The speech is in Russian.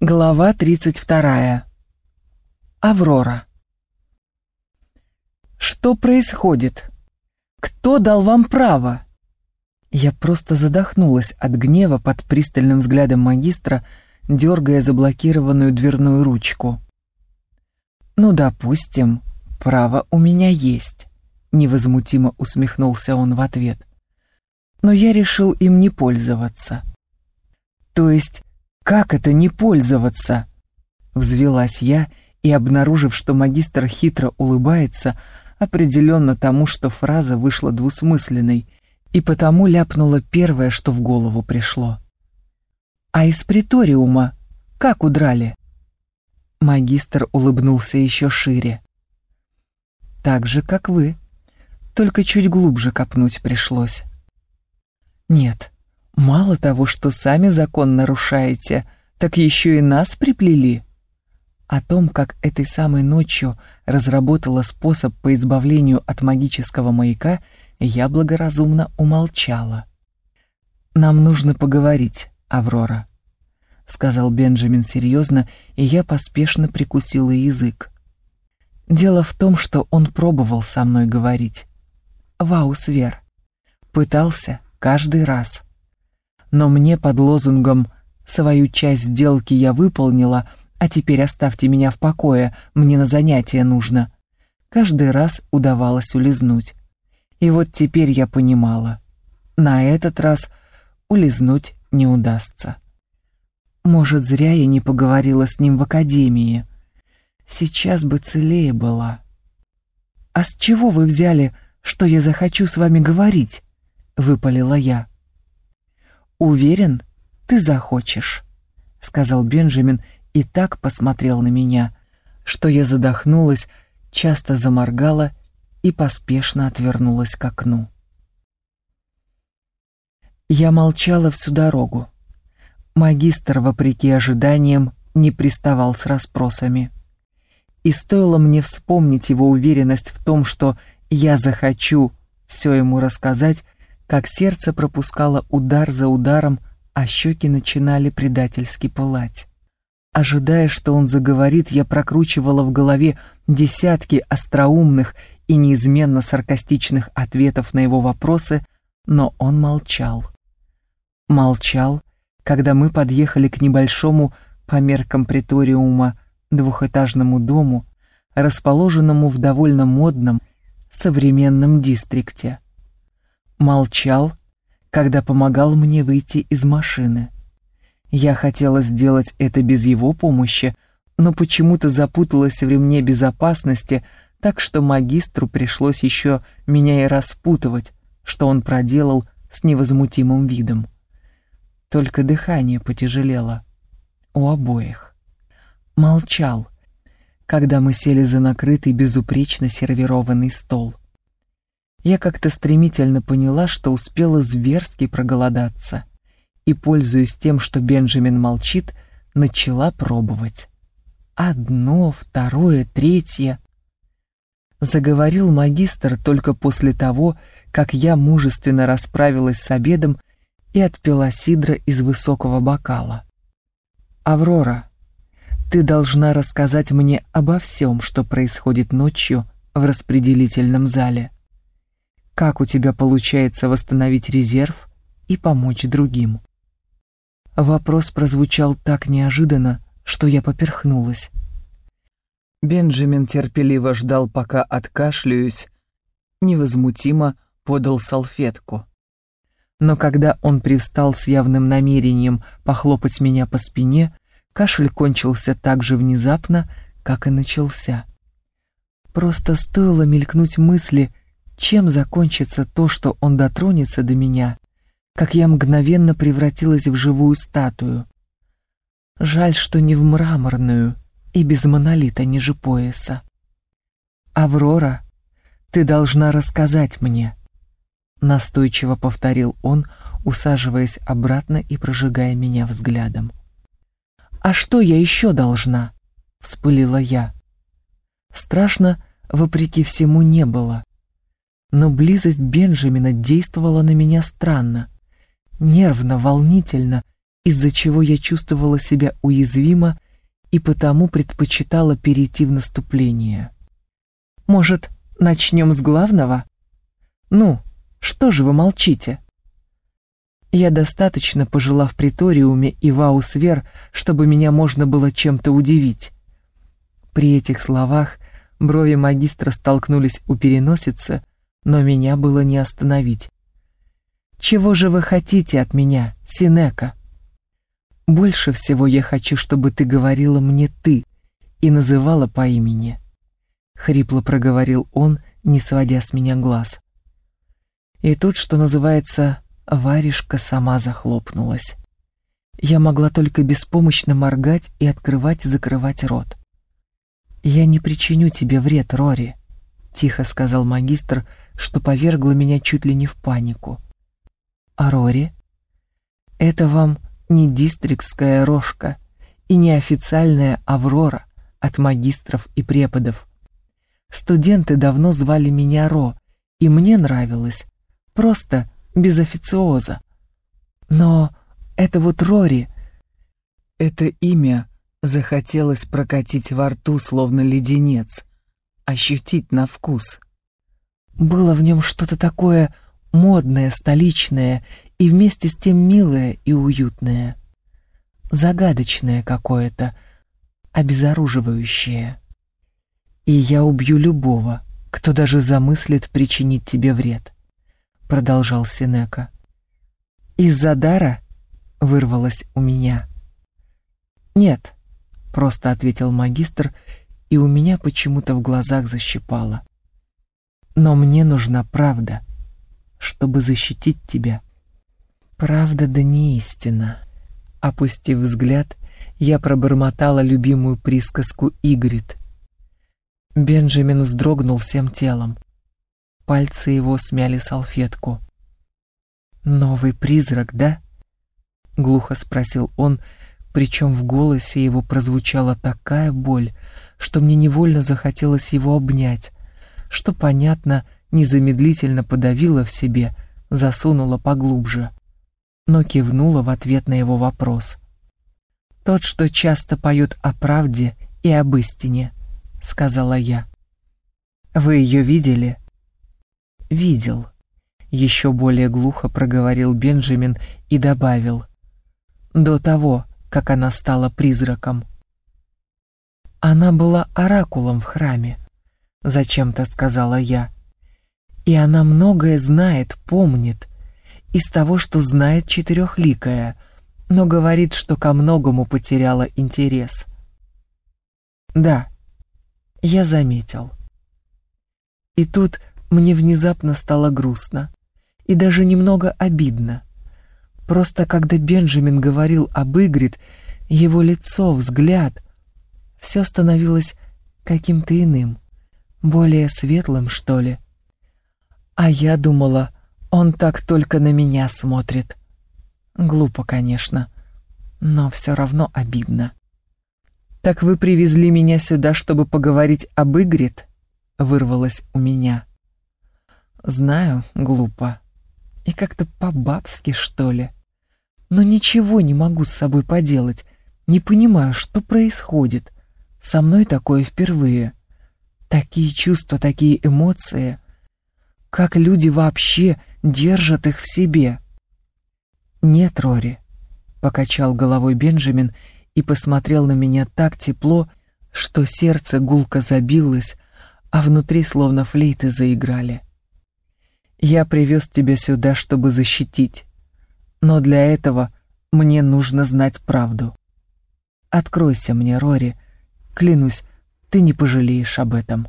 Глава 32. Аврора. Что происходит? Кто дал вам право? Я просто задохнулась от гнева под пристальным взглядом магистра, дергая заблокированную дверную ручку. Ну, допустим, право у меня есть, невозмутимо усмехнулся он в ответ. Но я решил им не пользоваться. То есть как это не пользоваться? Взвелась я и, обнаружив, что магистр хитро улыбается, определенно тому, что фраза вышла двусмысленной, и потому ляпнула первое, что в голову пришло. «А из приториума как удрали?» Магистр улыбнулся еще шире. «Так же, как вы, только чуть глубже копнуть пришлось». «Нет, Мало того, что сами закон нарушаете, так еще и нас приплели. О том, как этой самой ночью разработала способ по избавлению от магического маяка, я благоразумно умолчала. «Нам нужно поговорить, Аврора», — сказал Бенджамин серьезно, и я поспешно прикусила язык. Дело в том, что он пробовал со мной говорить. Ваусвер. Пытался каждый раз но мне под лозунгом «свою часть сделки я выполнила, а теперь оставьте меня в покое, мне на занятия нужно», каждый раз удавалось улизнуть. И вот теперь я понимала, на этот раз улизнуть не удастся. Может, зря я не поговорила с ним в академии. Сейчас бы целее была. «А с чего вы взяли, что я захочу с вами говорить?» — выпалила я. «Уверен, ты захочешь», — сказал Бенджамин и так посмотрел на меня, что я задохнулась, часто заморгала и поспешно отвернулась к окну. Я молчала всю дорогу. Магистр, вопреки ожиданиям, не приставал с расспросами. И стоило мне вспомнить его уверенность в том, что я захочу все ему рассказать, как сердце пропускало удар за ударом, а щеки начинали предательски пылать. Ожидая, что он заговорит, я прокручивала в голове десятки остроумных и неизменно саркастичных ответов на его вопросы, но он молчал. Молчал, когда мы подъехали к небольшому, по меркам приториума, двухэтажному дому, расположенному в довольно модном, современном дистрикте молчал, когда помогал мне выйти из машины. Я хотела сделать это без его помощи, но почему-то запуталась в ремне безопасности, так что магистру пришлось еще меня и распутывать, что он проделал с невозмутимым видом. Только дыхание потяжелело. У обоих. Молчал, когда мы сели за накрытый безупречно сервированный стол я как-то стремительно поняла, что успела зверски проголодаться, и, пользуясь тем, что Бенджамин молчит, начала пробовать. Одно, второе, третье. Заговорил магистр только после того, как я мужественно расправилась с обедом и отпила сидра из высокого бокала. «Аврора, ты должна рассказать мне обо всем, что происходит ночью в распределительном зале» как у тебя получается восстановить резерв и помочь другим. Вопрос прозвучал так неожиданно, что я поперхнулась. Бенджамин терпеливо ждал, пока откашляюсь, невозмутимо подал салфетку. Но когда он привстал с явным намерением похлопать меня по спине, кашель кончился так же внезапно, как и начался. Просто стоило мелькнуть мысли, чем закончится то, что он дотронется до меня, как я мгновенно превратилась в живую статую. Жаль, что не в мраморную и без монолита ниже пояса. «Аврора, ты должна рассказать мне», — настойчиво повторил он, усаживаясь обратно и прожигая меня взглядом. «А что я еще должна?» — вспылила я. Страшно, вопреки всему, не было но близость Бенджамина действовала на меня странно, нервно, волнительно из-за чего я чувствовала себя уязвимо и потому предпочитала перейти в наступление. «Может, начнем с главного? Ну, что же вы молчите?» Я достаточно пожила в приториуме и в Аусвер, чтобы меня можно было чем-то удивить. При этих словах брови магистра столкнулись у переносицы, но меня было не остановить. «Чего же вы хотите от меня, Синека?» «Больше всего я хочу, чтобы ты говорила мне «ты» и называла по имени», — хрипло проговорил он, не сводя с меня глаз. И тут, что называется, варежка сама захлопнулась. Я могла только беспомощно моргать и открывать и закрывать рот. «Я не причиню тебе вред, Рори», — тихо сказал магистр, что повергло меня чуть ли не в панику. «А Рори?» «Это вам не дистрикская рожка и не официальная аврора от магистров и преподов. Студенты давно звали меня Ро, и мне нравилось, просто без официоза. Но это вот Рори. Это имя захотелось прокатить во рту, словно леденец, ощутить на вкус. Было в нем что-то такое модное, столичное и вместе с тем милое и уютное. Загадочное какое-то, обезоруживающее. И я убью любого, кто даже замыслит причинить тебе вред продолжал Синека. Из-за дара вырвалось у меня. Нет, просто ответил магистр, и у меня почему-то в глазах защипало. Но мне нужна правда, чтобы защитить тебя. Правда да не истина. Опустив взгляд, я пробормотала любимую присказку Игрит. Бенджамин вздрогнул всем телом. Пальцы его смяли салфетку. «Новый призрак, да?» — глухо спросил он, причем в голосе его прозвучала такая боль, что мне невольно захотелось его обнять, что, понятно, незамедлительно подавила в себе, засунула поглубже, но кивнула в ответ на его вопрос. «Тот, что часто поет о правде и об истине», — сказала я. «Вы ее видели?» видел. Еще более глухо проговорил Бенджамин и добавил. До того, как она стала призраком. Она была оракулом в храме, зачем-то сказала я. И она многое знает, помнит, из того, что знает четырехликая, но говорит, что ко многому потеряла интерес. Да, я заметил. И тут мне внезапно стало грустно и даже немного обидно. Просто когда Бенджамин говорил об Игрит, его лицо, взгляд, все становилось каким-то иным, более светлым, что ли. А я думала, он так только на меня смотрит. Глупо, конечно, но все равно обидно. «Так вы привезли меня сюда, чтобы поговорить об Игрит?» — вырвалось у меня. Знаю, глупо. И как-то по-бабски, что ли. Но ничего не могу с собой поделать. Не понимаю, что происходит. Со мной такое впервые. Такие чувства, такие эмоции. Как люди вообще держат их в себе? Нет, Рори, покачал головой Бенджамин и посмотрел на меня так тепло, что сердце гулко забилось, а внутри словно флейты заиграли. Я привез тебя сюда, чтобы защитить. Но для этого мне нужно знать правду. Откройся мне, Рори. Клянусь, ты не пожалеешь об этом.